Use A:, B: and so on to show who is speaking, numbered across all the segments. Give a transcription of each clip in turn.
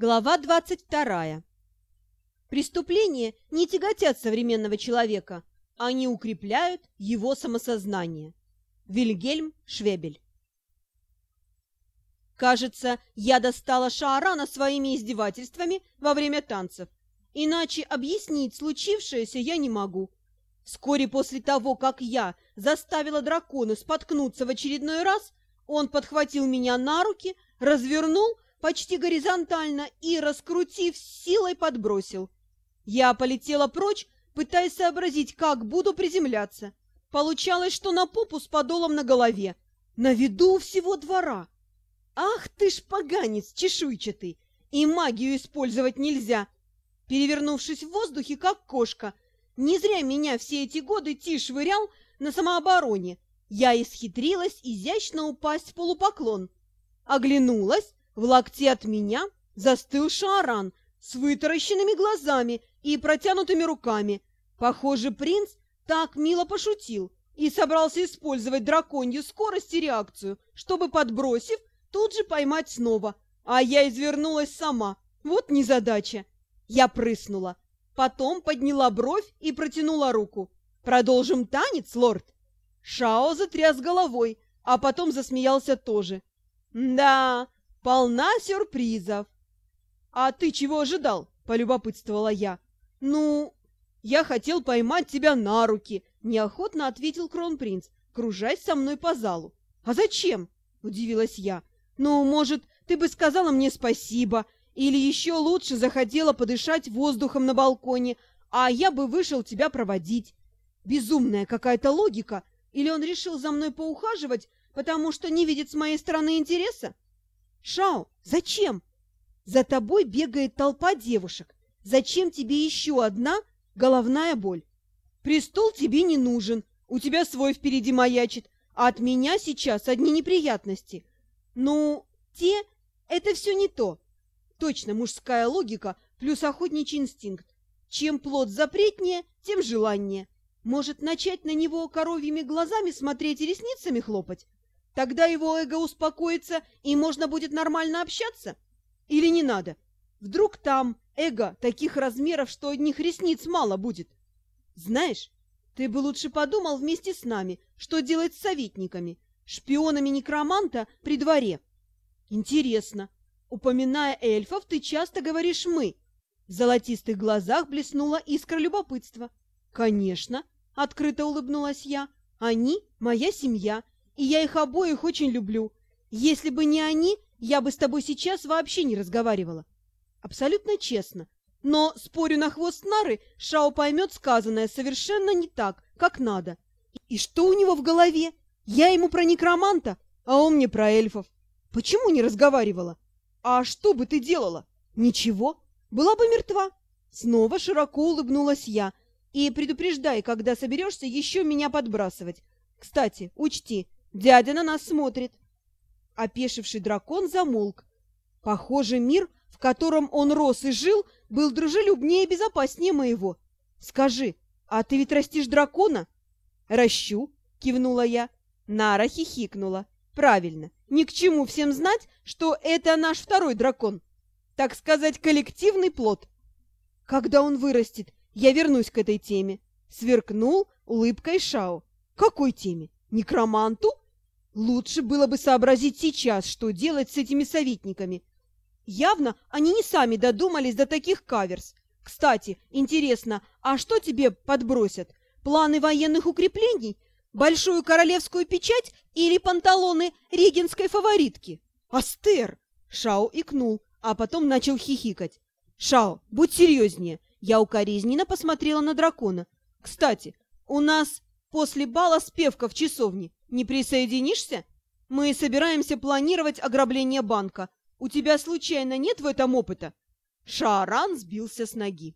A: Глава 22. Преступления не тяготят современного человека, они укрепляют его самосознание. Вильгельм Швебель. Кажется, я достала Шаарана своими издевательствами во время танцев, иначе объяснить случившееся я не могу. Вскоре после того, как я заставила дракона споткнуться в очередной раз, он подхватил меня на руки, развернул почти горизонтально и, раскрутив, силой подбросил. Я полетела прочь, пытаясь сообразить, как буду приземляться. Получалось, что на попу с подолом на голове, на виду всего двора. Ах ты ж поганец чешуйчатый! И магию использовать нельзя. Перевернувшись в воздухе, как кошка, не зря меня все эти годы Ти швырял на самообороне. Я исхитрилась изящно упасть в полупоклон. Оглянулась, в локте от меня застыл Шааран с вытаращенными глазами и протянутыми руками. Похоже, принц так мило пошутил и собрался использовать драконью скорость и реакцию, чтобы, подбросив, тут же поймать снова. А я извернулась сама. Вот незадача. Я прыснула. Потом подняла бровь и протянула руку. «Продолжим танец, лорд?» Шао затряс головой, а потом засмеялся тоже. «Да, полна сюрпризов. А ты чего ожидал? полюбопытствовала я. Ну, я хотел поймать тебя на руки, неохотно ответил кронпринц, кружась со мной по залу. А зачем? удивилась я. Ну, может, ты бы сказала мне спасибо, или еще лучше захотела подышать воздухом на балконе, а я бы вышел тебя проводить. Безумная какая-то логика, или он решил за мной поухаживать, потому что не видит с моей стороны интереса? Шао, зачем? За тобой бегает толпа девушек. Зачем тебе еще одна головная боль? Престол тебе не нужен, у тебя свой впереди маячит, а от меня сейчас одни неприятности. Ну, те — это все не то. Точно мужская логика плюс охотничий инстинкт. Чем плод запретнее, тем желаннее. Может, начать на него коровьими глазами смотреть и ресницами хлопать? Тогда его эго успокоится, и можно будет нормально общаться? Или не надо? Вдруг там эго таких размеров, что одних ресниц мало будет? Знаешь, ты бы лучше подумал вместе с нами, что делать с советниками, шпионами некроманта при дворе. Интересно, упоминая эльфов, ты часто говоришь «мы». В золотистых глазах блеснула искра любопытства. «Конечно», — открыто улыбнулась я, — «они — моя семья, и я их обоих очень люблю. Если бы не они, я бы с тобой сейчас вообще не разговаривала. Абсолютно честно. Но, спорю на хвост нары, Шао поймет сказанное совершенно не так, как надо. И что у него в голове? Я ему про некроманта, а он мне про эльфов. Почему не разговаривала? А что бы ты делала? Ничего. Была бы мертва. Снова широко улыбнулась я. И предупреждай, когда соберешься еще меня подбрасывать. Кстати, учти, Дядя на нас смотрит. Опешивший дракон замолк. Похоже, мир, в котором он рос и жил, был дружелюбнее и безопаснее моего. Скажи, а ты ведь растишь дракона? Ращу, кивнула я. Нара хихикнула. Правильно, ни к чему всем знать, что это наш второй дракон. Так сказать, коллективный плод. Когда он вырастет, я вернусь к этой теме. Сверкнул улыбкой Шао. Какой теме? Некроманту? Лучше было бы сообразить сейчас, что делать с этими советниками. Явно они не сами додумались до таких каверс. Кстати, интересно, а что тебе подбросят? Планы военных укреплений? Большую королевскую печать или панталоны регенской фаворитки? Астер! Шао икнул, а потом начал хихикать. Шао, будь серьезнее. Я укоризненно посмотрела на дракона. Кстати, у нас После бала спевка в часовне. Не присоединишься? Мы собираемся планировать ограбление банка. У тебя случайно нет в этом опыта?» Шааран сбился с ноги.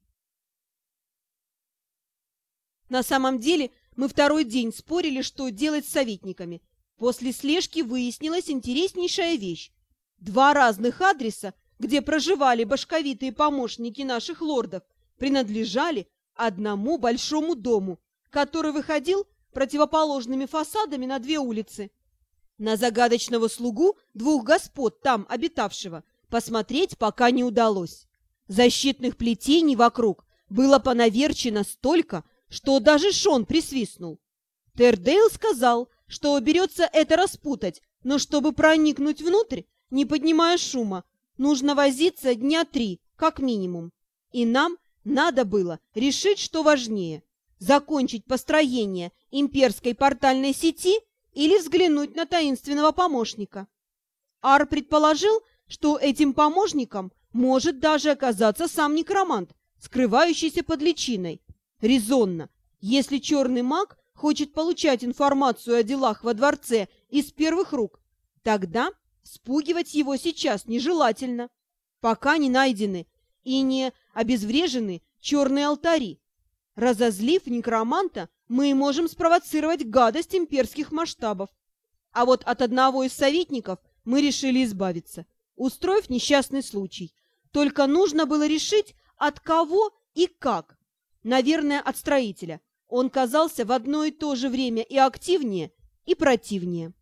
A: На самом деле, мы второй день спорили, что делать с советниками. После слежки выяснилась интереснейшая вещь. Два разных адреса, где проживали башковитые помощники наших лордов, принадлежали одному большому дому, который выходил противоположными фасадами на две улицы. На загадочного слугу двух господ, там обитавшего, посмотреть пока не удалось. Защитных плетений вокруг было понаверчено столько, что даже Шон присвистнул. Тердейл сказал, что берется это распутать, но чтобы проникнуть внутрь, не поднимая шума, нужно возиться дня три, как минимум. И нам надо было решить, что важнее – закончить построение имперской портальной сети или взглянуть на таинственного помощника. Ар предположил, что этим помощником может даже оказаться сам некромант, скрывающийся под личиной. Резонно, если черный маг хочет получать информацию о делах во дворце из первых рук, тогда спугивать его сейчас нежелательно, пока не найдены и не обезврежены черные алтари. Разозлив некроманта, мы можем спровоцировать гадость имперских масштабов. А вот от одного из советников мы решили избавиться, устроив несчастный случай. Только нужно было решить, от кого и как. Наверное, от строителя. Он казался в одно и то же время и активнее, и противнее.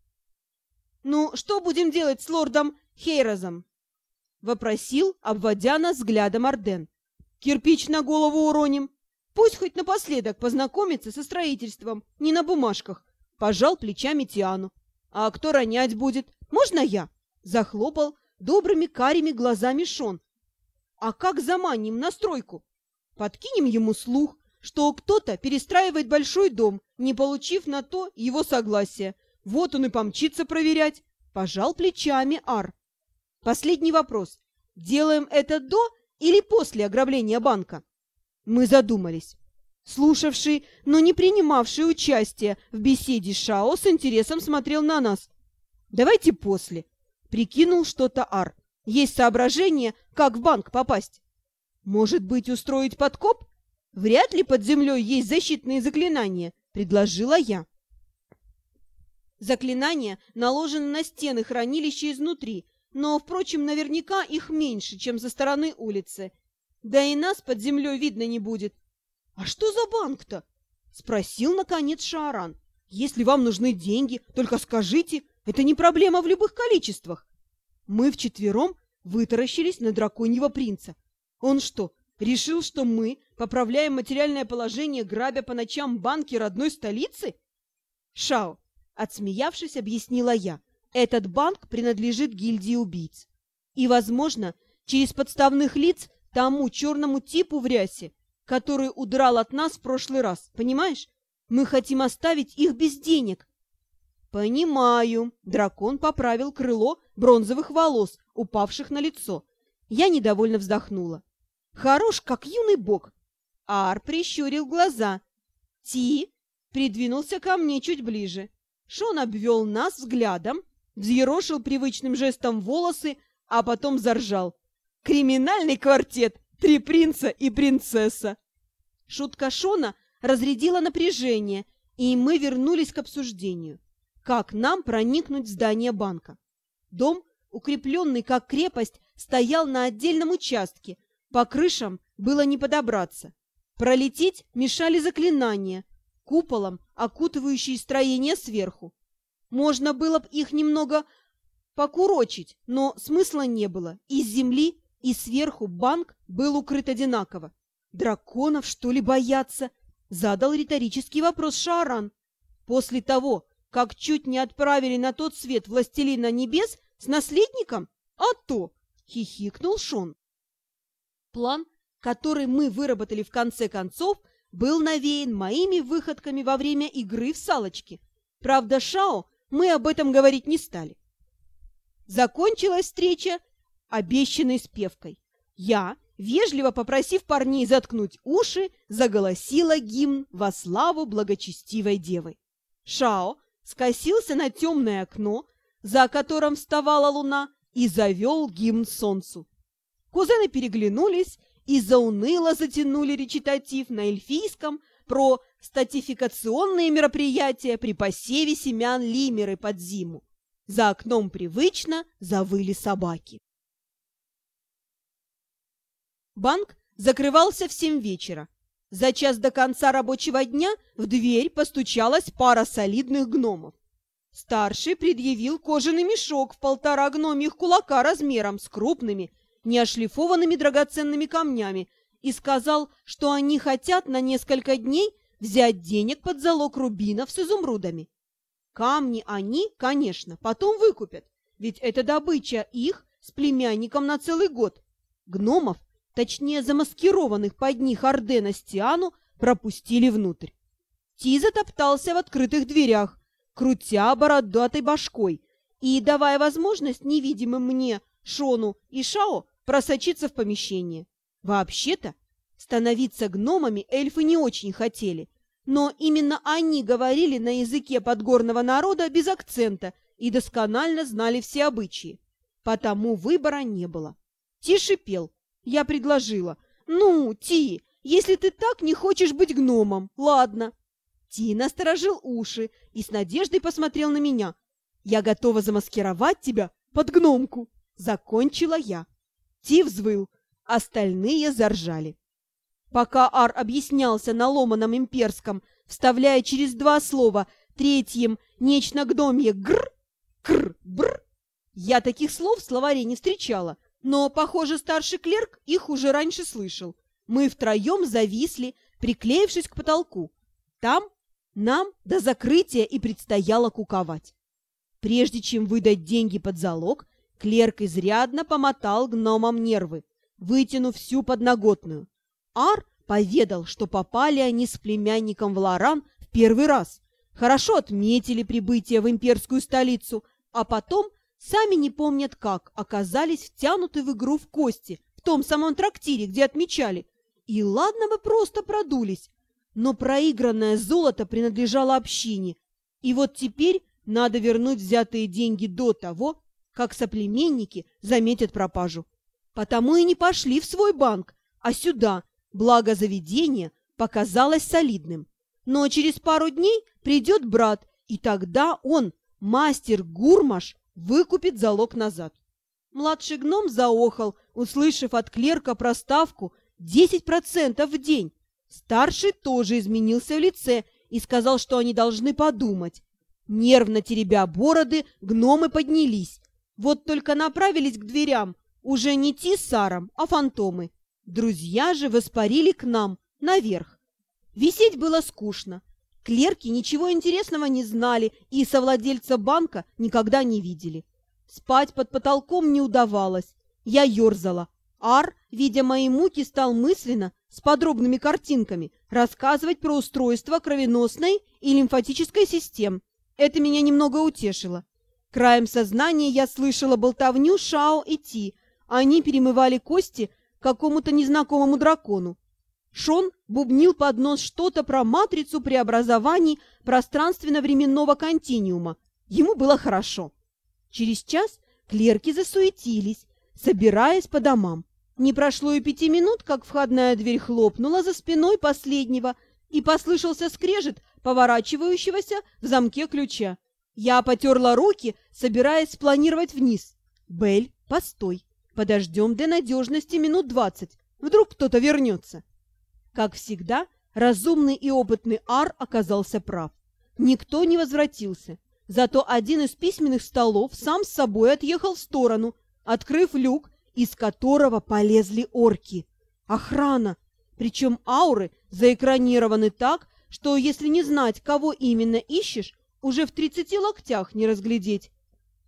A: «Ну, что будем делать с лордом Хейрозом?» — вопросил, обводя нас взглядом Орден. «Кирпич на голову уроним. Пусть хоть напоследок познакомится со строительством, не на бумажках». Пожал плечами Тиану. «А кто ронять будет? Можно я?» Захлопал добрыми карими глазами Шон. «А как заманим на стройку? Подкинем ему слух, что кто-то перестраивает большой дом, не получив на то его согласия. Вот он и помчится проверять. Пожал плечами Ар. Последний вопрос. Делаем это до или после ограбления банка? Мы задумались. Слушавший, но не принимавший участие в беседе Шао с интересом смотрел на нас. Давайте после. Прикинул что-то Ар. Есть соображение, как в банк попасть. Может быть, устроить подкоп? Вряд ли под землей есть защитные заклинания, предложила я. Заклинания наложены на стены хранилища изнутри, но, впрочем, наверняка их меньше, чем со стороны улицы. Да и нас под землей видно не будет. «А что за банк-то?» — спросил, наконец, Шааран. «Если вам нужны деньги, только скажите, это не проблема в любых количествах». Мы вчетвером вытаращились на драконьего принца. Он что, Решил, что мы поправляем материальное положение, грабя по ночам банки родной столицы? Шао, отсмеявшись, объяснила я, этот банк принадлежит гильдии убийц. И, возможно, через подставных лиц тому черному типу в рясе, который удрал от нас в прошлый раз, понимаешь? Мы хотим оставить их без денег. Понимаю. Дракон поправил крыло бронзовых волос, упавших на лицо. Я недовольно вздохнула. Хорош, как юный бог. Ар прищурил глаза. Ти придвинулся ко мне чуть ближе. Шон обвел нас взглядом, взъерошил привычным жестом волосы, а потом заржал. «Криминальный квартет! Три принца и принцесса!» Шутка Шона разрядила напряжение, и мы вернулись к обсуждению. Как нам проникнуть в здание банка? Дом, укрепленный как крепость, стоял на отдельном участке, по крышам было не подобраться. Пролететь мешали заклинания, куполом окутывающие строение сверху. Можно было бы их немного покурочить, но смысла не было. Из земли и сверху банк был укрыт одинаково. «Драконов, что ли, боятся?» — задал риторический вопрос Шааран. «После того, как чуть не отправили на тот свет властелина небес с наследником? А то!» — хихикнул Шон. План, который мы выработали в конце концов, был навеян моими выходками во время игры в салочки. Правда, Шао мы об этом говорить не стали. Закончилась встреча обещанной спевкой. Я, вежливо попросив парней заткнуть уши, заголосила гимн во славу благочестивой девы. Шао скосился на темное окно, за которым вставала луна, и завел гимн солнцу. Кузены переглянулись и зауныло затянули речитатив на эльфийском про статификационные мероприятия при посеве семян лимеры под зиму. За окном привычно завыли собаки. Банк закрывался в семь вечера. За час до конца рабочего дня в дверь постучалась пара солидных гномов. Старший предъявил кожаный мешок в полтора гномьих кулака размером с крупными, неошлифованными драгоценными камнями и сказал, что они хотят на несколько дней взять денег под залог рубинов с изумрудами. Камни они, конечно, потом выкупят, ведь это добыча их с племянником на целый год. Гномов, точнее замаскированных под них Ордена Стиану, пропустили внутрь. Ти затоптался в открытых дверях, крутя бородатой башкой и давая возможность невидимым мне, Шону и Шао просочиться в помещение. Вообще-то, становиться гномами эльфы не очень хотели, но именно они говорили на языке подгорного народа без акцента и досконально знали все обычаи. Потому выбора не было. Ти шипел. Я предложила. «Ну, Ти, если ты так не хочешь быть гномом, ладно». Ти насторожил уши и с надеждой посмотрел на меня. «Я готова замаскировать тебя под гномку!» Закончила я. Ти взвыл, остальные заржали. Пока Ар объяснялся на ломаном имперском, вставляя через два слова третьим нечто гномье «гр», «кр», «бр», я таких слов в словаре не встречала, но, похоже, старший клерк их уже раньше слышал. Мы втроем зависли, приклеившись к потолку. Там нам до закрытия и предстояло куковать. Прежде чем выдать деньги под залог, клерк изрядно помотал гномам нервы, вытянув всю подноготную. Ар поведал, что попали они с племянником в Лоран в первый раз, хорошо отметили прибытие в имперскую столицу, а потом сами не помнят как оказались втянуты в игру в кости в том самом трактире, где отмечали. И ладно бы просто продулись, но проигранное золото принадлежало общине, и вот теперь надо вернуть взятые деньги до того, как соплеменники заметят пропажу. Потому и не пошли в свой банк, а сюда, благо заведение показалось солидным. Но через пару дней придет брат, и тогда он, мастер Гурмаш, выкупит залог назад. Младший гном заохал, услышав от клерка проставку 10% в день, Старший тоже изменился в лице и сказал, что они должны подумать. Нервно теребя бороды, гномы поднялись. Вот только направились к дверям, уже не Ти с Саром, а фантомы. Друзья же воспарили к нам, наверх. Висеть было скучно. Клерки ничего интересного не знали и совладельца банка никогда не видели. Спать под потолком не удавалось. Я ерзала. Ар, видя мои муки, стал мысленно с подробными картинками рассказывать про устройство кровеносной и лимфатической систем. Это меня немного утешило. Краем сознания я слышала болтовню Шао и Ти. Они перемывали кости какому-то незнакомому дракону. Шон бубнил под нос что-то про матрицу преобразований пространственно-временного континиума. Ему было хорошо. Через час клерки засуетились, собираясь по домам. Не прошло и пяти минут, как входная дверь хлопнула за спиной последнего, и послышался скрежет поворачивающегося в замке ключа. Я потерла руки, собираясь спланировать вниз. «Бель, постой. Подождем для надежности минут двадцать. Вдруг кто-то вернется». Как всегда, разумный и опытный Ар оказался прав. Никто не возвратился. Зато один из письменных столов сам с собой отъехал в сторону, открыв люк из которого полезли орки. Охрана! Причем ауры заэкранированы так, что если не знать, кого именно ищешь, уже в тридцати локтях не разглядеть.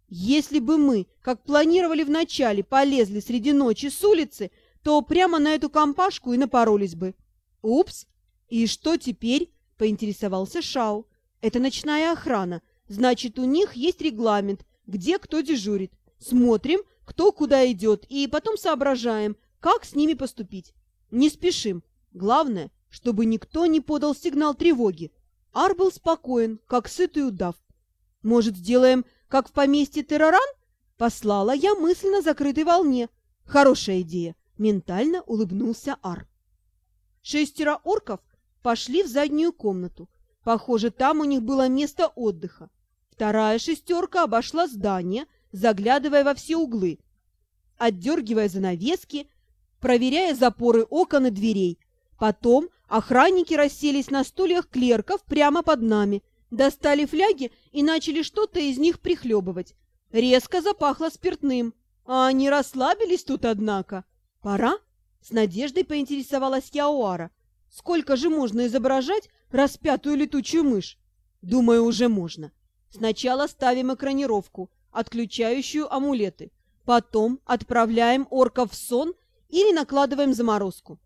A: Если бы мы, как планировали вначале, полезли среди ночи с улицы, то прямо на эту компашку и напоролись бы. Упс! И что теперь? — поинтересовался Шау. Это ночная охрана. Значит, у них есть регламент, где кто дежурит. Смотрим, кто куда идет, и потом соображаем, как с ними поступить. Не спешим. Главное, чтобы никто не подал сигнал тревоги. Ар был спокоен, как сытый удав. Может, сделаем, как в поместье Терроран? Послала я мысленно закрытой волне. Хорошая идея. Ментально улыбнулся Ар. Шестеро орков пошли в заднюю комнату. Похоже, там у них было место отдыха. Вторая шестерка обошла здание, заглядывая во все углы, отдергивая занавески, проверяя запоры окон и дверей. Потом охранники расселись на стульях клерков прямо под нами, достали фляги и начали что-то из них прихлебывать. Резко запахло спиртным. А они расслабились тут, однако. Пора? С надеждой поинтересовалась я у Ара. Сколько же можно изображать распятую летучую мышь? Думаю, уже можно. Сначала ставим экранировку, отключающую амулеты. Потом отправляем орков в сон или накладываем заморозку.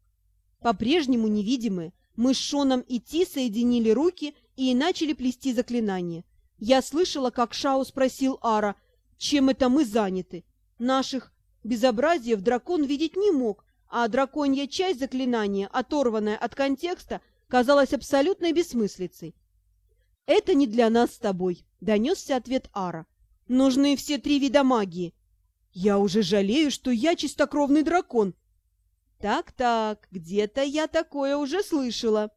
A: По-прежнему невидимые, мы с Шоном и Ти соединили руки и начали плести заклинание. Я слышала, как Шао спросил Ара, чем это мы заняты. Наших безобразиев дракон видеть не мог, а драконья часть заклинания, оторванная от контекста, казалась абсолютной бессмыслицей. «Это не для нас с тобой», — донесся ответ Ара. «Нужны все три вида магии». «Я уже жалею, что я чистокровный дракон». «Так-так, где-то я такое уже слышала».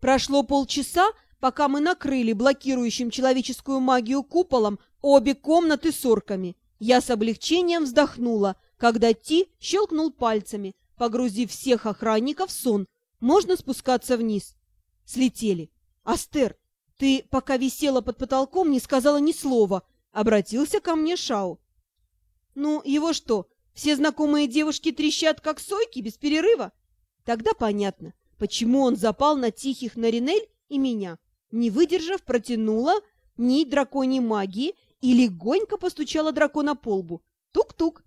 A: Прошло полчаса, пока мы накрыли блокирующим человеческую магию куполом обе комнаты с орками. Я с облегчением вздохнула, когда Ти щелкнул пальцами, погрузив всех охранников в сон. Можно спускаться вниз. Слетели. «Астер, ты, пока висела под потолком, не сказала ни слова», — обратился ко мне Шау. «Ну, его что, все знакомые девушки трещат, как сойки, без перерыва?» Тогда понятно, почему он запал на тихих Наринель и меня. Не выдержав, протянула нить драконьей магии и легонько постучала дракона по лбу. Тук-тук.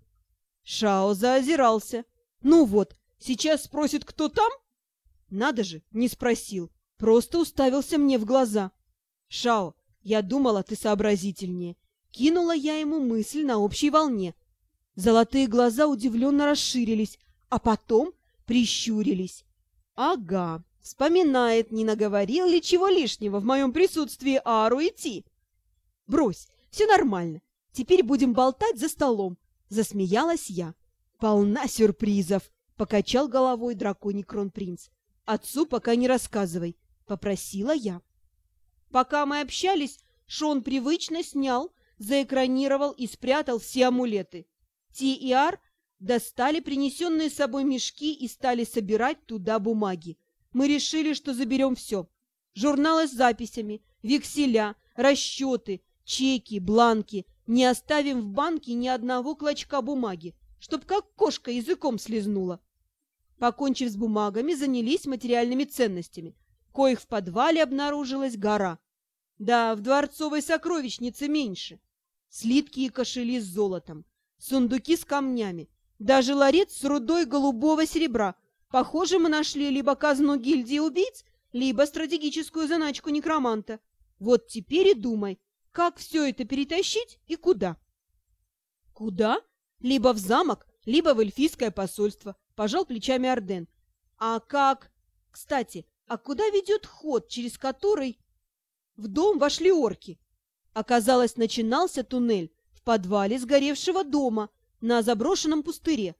A: Шао заозирался. Ну вот, сейчас спросит, кто там? Надо же, не спросил. Просто уставился мне в глаза. Шао, я думала, ты сообразительнее. Кинула я ему мысль на общей волне. Золотые глаза удивленно расширились, а потом прищурились. Ага, вспоминает, не наговорил ли чего лишнего в моем присутствии Ару идти. Брось, все нормально. Теперь будем болтать за столом. Засмеялась я. Полна сюрпризов, покачал головой драконий кронпринц. Отцу пока не рассказывай, попросила я. Пока мы общались, Шон привычно снял, заэкранировал и спрятал все амулеты. Ти и Ар достали принесенные с собой мешки и стали собирать туда бумаги. Мы решили, что заберем все. Журналы с записями, векселя, расчеты, чеки, бланки, не оставим в банке ни одного клочка бумаги, чтоб как кошка языком слезнула. Покончив с бумагами, занялись материальными ценностями, коих в подвале обнаружилась гора. Да, в дворцовой сокровищнице меньше. Слитки и кошели с золотом, сундуки с камнями, даже ларец с рудой голубого серебра. Похоже, мы нашли либо казну гильдии убийц, либо стратегическую заначку некроманта. Вот теперь и думай, как все это перетащить и куда? Куда? Либо в замок, либо в эльфийское посольство, пожал плечами Орден. А как? Кстати, а куда ведет ход, через который в дом вошли орки? Оказалось, начинался туннель в подвале сгоревшего дома на заброшенном пустыре.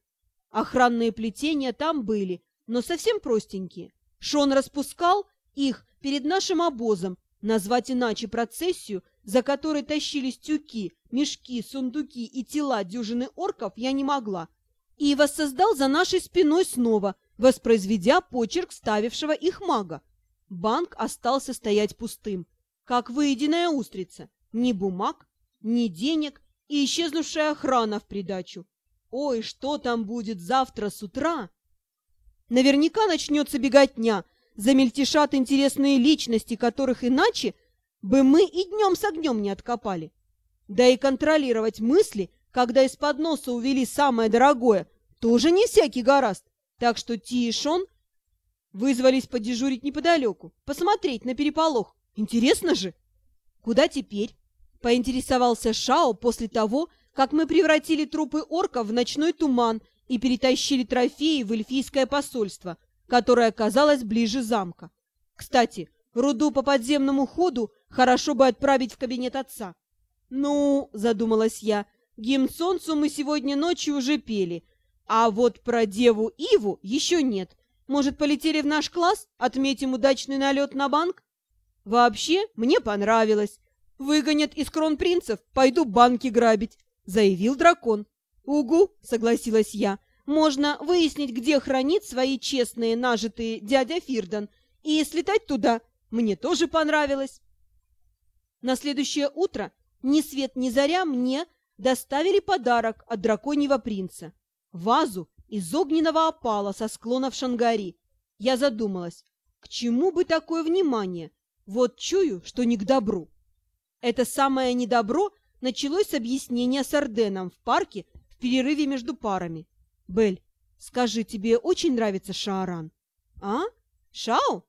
A: Охранные плетения там были, но совсем простенькие. Шон распускал их перед нашим обозом. Назвать иначе процессию за которой тащились тюки, мешки, сундуки и тела дюжины орков, я не могла, и воссоздал за нашей спиной снова, воспроизведя почерк ставившего их мага. Банк остался стоять пустым, как выеденная устрица. Ни бумаг, ни денег и исчезнувшая охрана в придачу. Ой, что там будет завтра с утра? Наверняка начнется беготня, замельтешат интересные личности, которых иначе бы мы и днем с огнем не откопали. Да и контролировать мысли, когда из-под носа увели самое дорогое, тоже не всякий гораст. Так что Ти и Шон вызвались подежурить неподалеку, посмотреть на переполох. Интересно же! Куда теперь? Поинтересовался Шао после того, как мы превратили трупы орков в ночной туман и перетащили трофеи в эльфийское посольство, которое оказалось ближе замка. Кстати, руду по подземному ходу Хорошо бы отправить в кабинет отца. Ну, задумалась я, гимн солнцу мы сегодня ночью уже пели, а вот про деву Иву еще нет. Может, полетели в наш класс? Отметим удачный налет на банк? Вообще, мне понравилось. Выгонят из кронпринцев, пойду банки грабить, заявил дракон. Угу, согласилась я. Можно выяснить, где хранит свои честные нажитые дядя Фирдан, и слетать туда. Мне тоже понравилось. На следующее утро ни свет ни заря мне доставили подарок от драконьего принца. Вазу из огненного опала со склонов Шангари. Я задумалась, к чему бы такое внимание? Вот чую, что не к добру. Это самое недобро началось с объяснения с Орденом в парке в перерыве между парами. Бель, скажи, тебе очень нравится Шааран? А? Шао?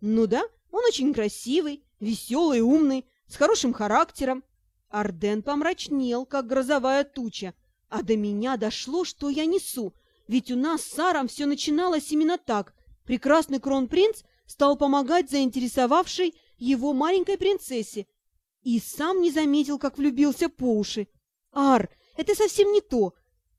A: Ну да, он очень красивый, веселый, умный, с хорошим характером. Арден помрачнел, как грозовая туча, а до меня дошло, что я несу, ведь у нас с Саром все начиналось именно так. Прекрасный кронпринц стал помогать заинтересовавшей его маленькой принцессе, и сам не заметил, как влюбился по уши. «Ар, это совсем не то.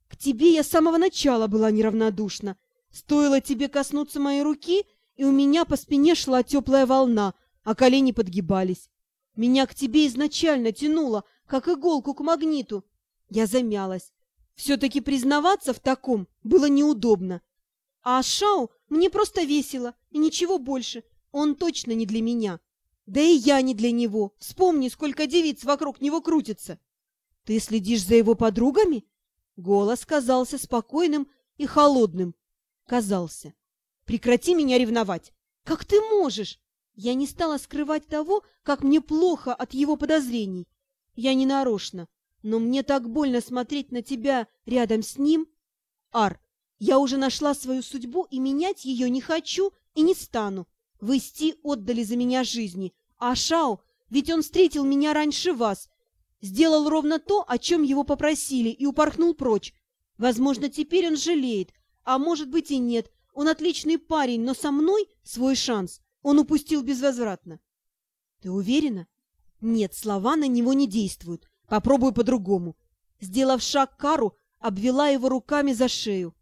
A: К тебе я с самого начала была неравнодушна. Стоило тебе коснуться моей руки, и у меня по спине шла теплая волна, а колени подгибались. Меня к тебе изначально тянуло, как иголку к магниту. Я замялась. Все-таки признаваться в таком было неудобно. А Шау мне просто весело, и ничего больше. Он точно не для меня. Да и я не для него. Вспомни, сколько девиц вокруг него крутится. Ты следишь за его подругами? Голос казался спокойным и холодным. Казался. Прекрати меня ревновать. Как ты можешь? Я не стала скрывать того, как мне плохо от его подозрений. Я не нарочно, но мне так больно смотреть на тебя рядом с ним. Ар, я уже нашла свою судьбу и менять ее не хочу и не стану. Вы с Ти отдали за меня жизни, а Шао, ведь он встретил меня раньше вас, сделал ровно то, о чем его попросили, и упорхнул прочь. Возможно, теперь он жалеет, а может быть и нет. Он отличный парень, но со мной свой шанс он упустил безвозвратно. Ты уверена? Нет, слова на него не действуют. Попробуй по-другому. Сделав шаг Кару, обвела его руками за шею.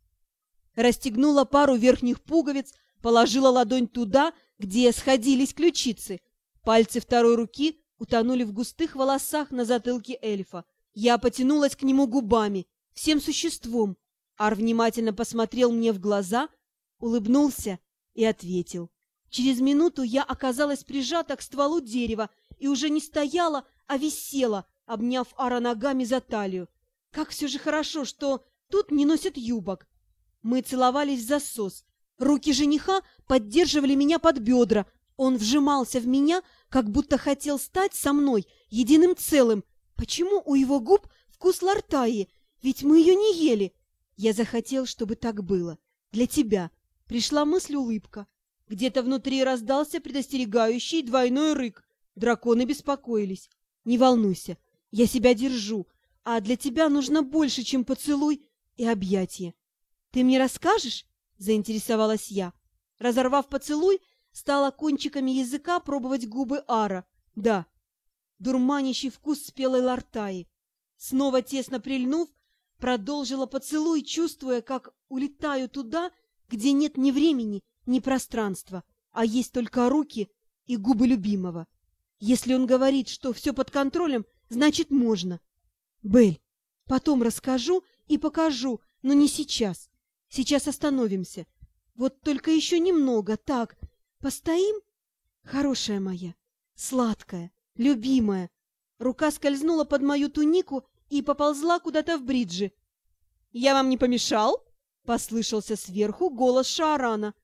A: Расстегнула пару верхних пуговиц, положила ладонь туда, где сходились ключицы. Пальцы второй руки утонули в густых волосах на затылке эльфа. Я потянулась к нему губами, всем существом. Ар внимательно посмотрел мне в глаза, улыбнулся и ответил. Через минуту я оказалась прижата к стволу дерева и уже не стояла, а висела, обняв Ара ногами за талию. Как все же хорошо, что тут не носят юбок. Мы целовались в засос, Руки жениха поддерживали меня под бедра. Он вжимался в меня, как будто хотел стать со мной единым целым. Почему у его губ вкус лартаи? Ведь мы ее не ели. Я захотел, чтобы так было. Для тебя. Пришла мысль-улыбка. Где-то внутри раздался предостерегающий двойной рык. Драконы беспокоились. Не волнуйся, я себя держу, а для тебя нужно больше, чем поцелуй и объятие. Ты мне расскажешь? заинтересовалась я. Разорвав поцелуй, стала кончиками языка пробовать губы Ара. Да, дурманящий вкус спелой лартаи. Снова тесно прильнув, продолжила поцелуй, чувствуя, как улетаю туда, где нет ни времени, ни пространства, а есть только руки и губы любимого. Если он говорит, что все под контролем, значит можно. Бель, потом расскажу и покажу, но не сейчас. Сейчас остановимся. Вот только еще немного, так. Постоим? Хорошая моя, сладкая, любимая. Рука скользнула под мою тунику и поползла куда-то в бриджи. «Я вам не помешал?» — послышался сверху голос Шаарана.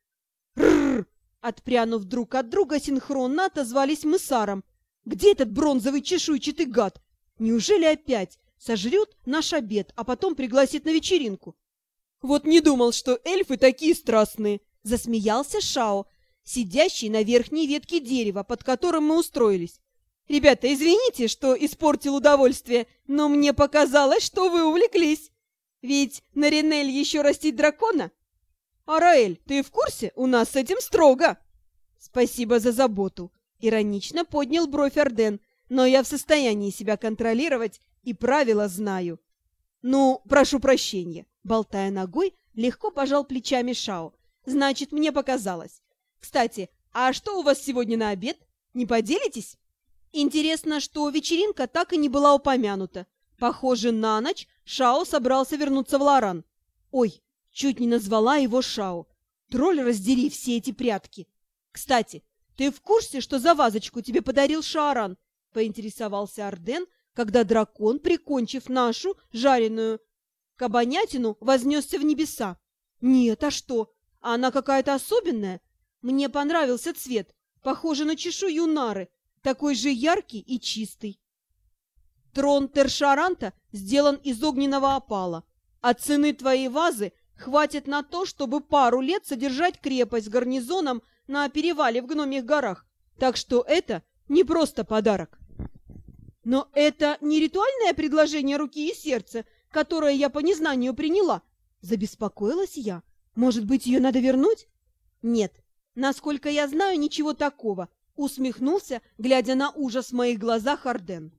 A: Отпрянув друг от друга, синхронно отозвались мы Саром. «Где этот бронзовый чешуйчатый гад? Неужели опять сожрет наш обед, а потом пригласит на вечеринку?» «Вот не думал, что эльфы такие страстные!» — засмеялся Шао, сидящий на верхней ветке дерева, под которым мы устроились. «Ребята, извините, что испортил удовольствие, но мне показалось, что вы увлеклись. Ведь на Ренель еще растить дракона? Араэль, ты в курсе? У нас с этим строго!» «Спасибо за заботу!» — иронично поднял бровь Орден, но я в состоянии себя контролировать и правила знаю. «Ну, прошу прощения!» Болтая ногой, легко пожал плечами Шао. «Значит, мне показалось. Кстати, а что у вас сегодня на обед? Не поделитесь?» Интересно, что вечеринка так и не была упомянута. Похоже, на ночь Шао собрался вернуться в Лоран. Ой, чуть не назвала его Шао. Тролль, раздери все эти прятки. Кстати, ты в курсе, что за вазочку тебе подарил Шааран? — поинтересовался Арден, когда дракон, прикончив нашу жареную кабанятину, вознесся в небеса. «Нет, а что? Она какая-то особенная. Мне понравился цвет, похоже на чешую нары, такой же яркий и чистый. Трон Тершаранта сделан из огненного опала, а цены твоей вазы хватит на то, чтобы пару лет содержать крепость с гарнизоном на перевале в Гномьих горах, так что это не просто подарок. Но это не ритуальное предложение руки и сердца, которое я по незнанию приняла. Забеспокоилась я. Может быть, ее надо вернуть? Нет, насколько я знаю, ничего такого, усмехнулся, глядя на ужас в моих глазах Арден.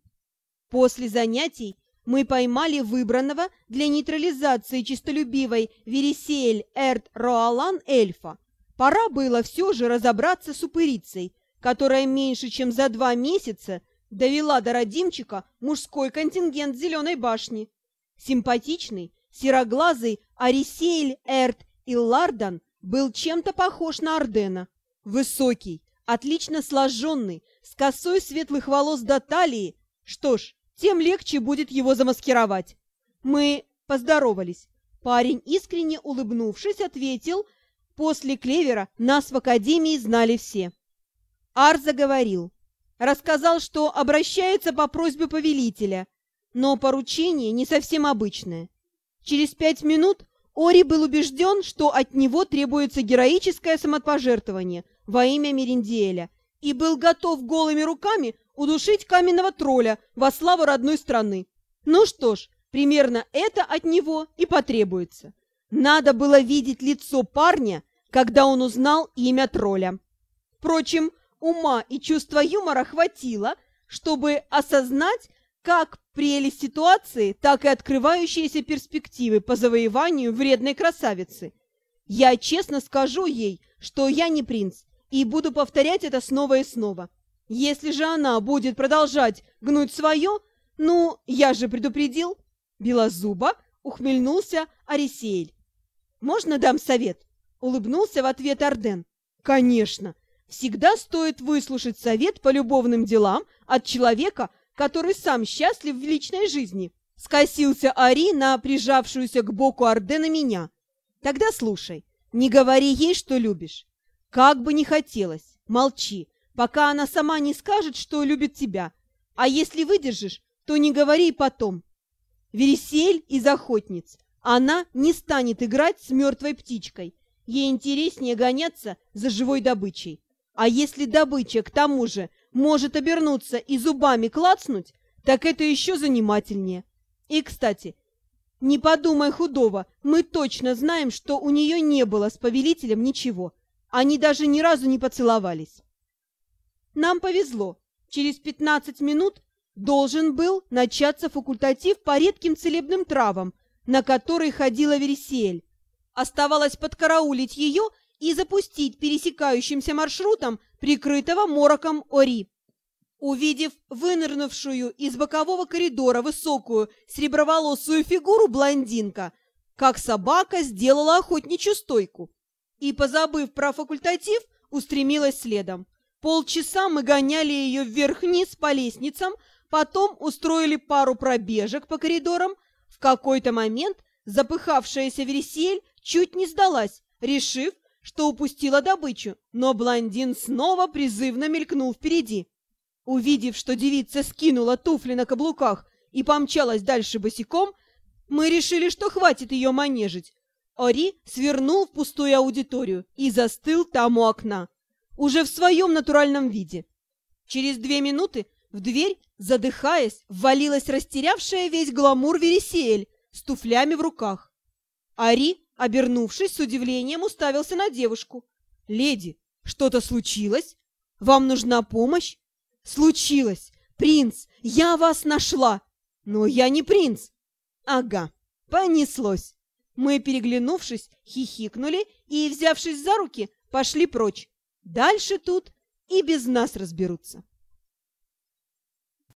A: После занятий мы поймали выбранного для нейтрализации чистолюбивой Вересиэль Эрт Роалан эльфа. Пора было все же разобраться с упырицей, которая меньше чем за два месяца довела до родимчика мужской контингент Зеленой башни. Симпатичный, сероглазый Арисейль Эрт Иллардан был чем-то похож на Ардена. Высокий, отлично сложенный, с косой светлых волос до талии. Что ж, тем легче будет его замаскировать. Мы поздоровались. Парень, искренне улыбнувшись, ответил, после Клевера нас в Академии знали все. Ар заговорил. Рассказал, что обращается по просьбе повелителя, но поручение не совсем обычное. Через пять минут Ори был убежден, что от него требуется героическое самопожертвование во имя Мериндиэля, и был готов голыми руками удушить каменного тролля во славу родной страны. Ну что ж, примерно это от него и потребуется. Надо было видеть лицо парня, когда он узнал имя тролля. Впрочем, ума и чувства юмора хватило, чтобы осознать как прелесть ситуации, так и открывающиеся перспективы по завоеванию вредной красавицы. Я честно скажу ей, что я не принц, и буду повторять это снова и снова. Если же она будет продолжать гнуть свое, ну, я же предупредил. Белозуба ухмыльнулся Арисеэль. «Можно дам совет?» — улыбнулся в ответ Арден. «Конечно! Всегда стоит выслушать совет по любовным делам от человека, который сам счастлив в личной жизни». Скосился Ари на прижавшуюся к боку Ардена меня. «Тогда слушай, не говори ей, что любишь. Как бы ни хотелось, молчи, пока она сама не скажет, что любит тебя. А если выдержишь, то не говори потом. Вересель из охотниц. Она не станет играть с мертвой птичкой. Ей интереснее гоняться за живой добычей. А если добыча, к тому же, может обернуться и зубами клацнуть, так это еще занимательнее. И, кстати, не подумай худого, мы точно знаем, что у нее не было с повелителем ничего. Они даже ни разу не поцеловались. Нам повезло. Через 15 минут должен был начаться факультатив по редким целебным травам, на который ходила Вересель. Оставалось подкараулить ее и запустить пересекающимся маршрутом прикрытого мороком Ори. Увидев вынырнувшую из бокового коридора высокую среброволосую фигуру блондинка, как собака сделала охотничью стойку и, позабыв про факультатив, устремилась следом. Полчаса мы гоняли ее вверх-вниз по лестницам, потом устроили пару пробежек по коридорам. В какой-то момент запыхавшаяся Вересель чуть не сдалась, решив, что упустила добычу, но блондин снова призывно мелькнул впереди. Увидев, что девица скинула туфли на каблуках и помчалась дальше босиком, мы решили, что хватит ее манежить. Ори свернул в пустую аудиторию и застыл там у окна уже в своем натуральном виде. Через две минуты в дверь, задыхаясь, ввалилась растерявшая весь гламур Вересиэль с туфлями в руках. Ари, обернувшись, с удивлением уставился на девушку. «Леди, что-то случилось? Вам нужна помощь?» «Случилось! Принц, я вас нашла!» «Но я не принц!» «Ага, понеслось!» Мы, переглянувшись, хихикнули и, взявшись за руки, пошли прочь. Дальше тут и без нас разберутся.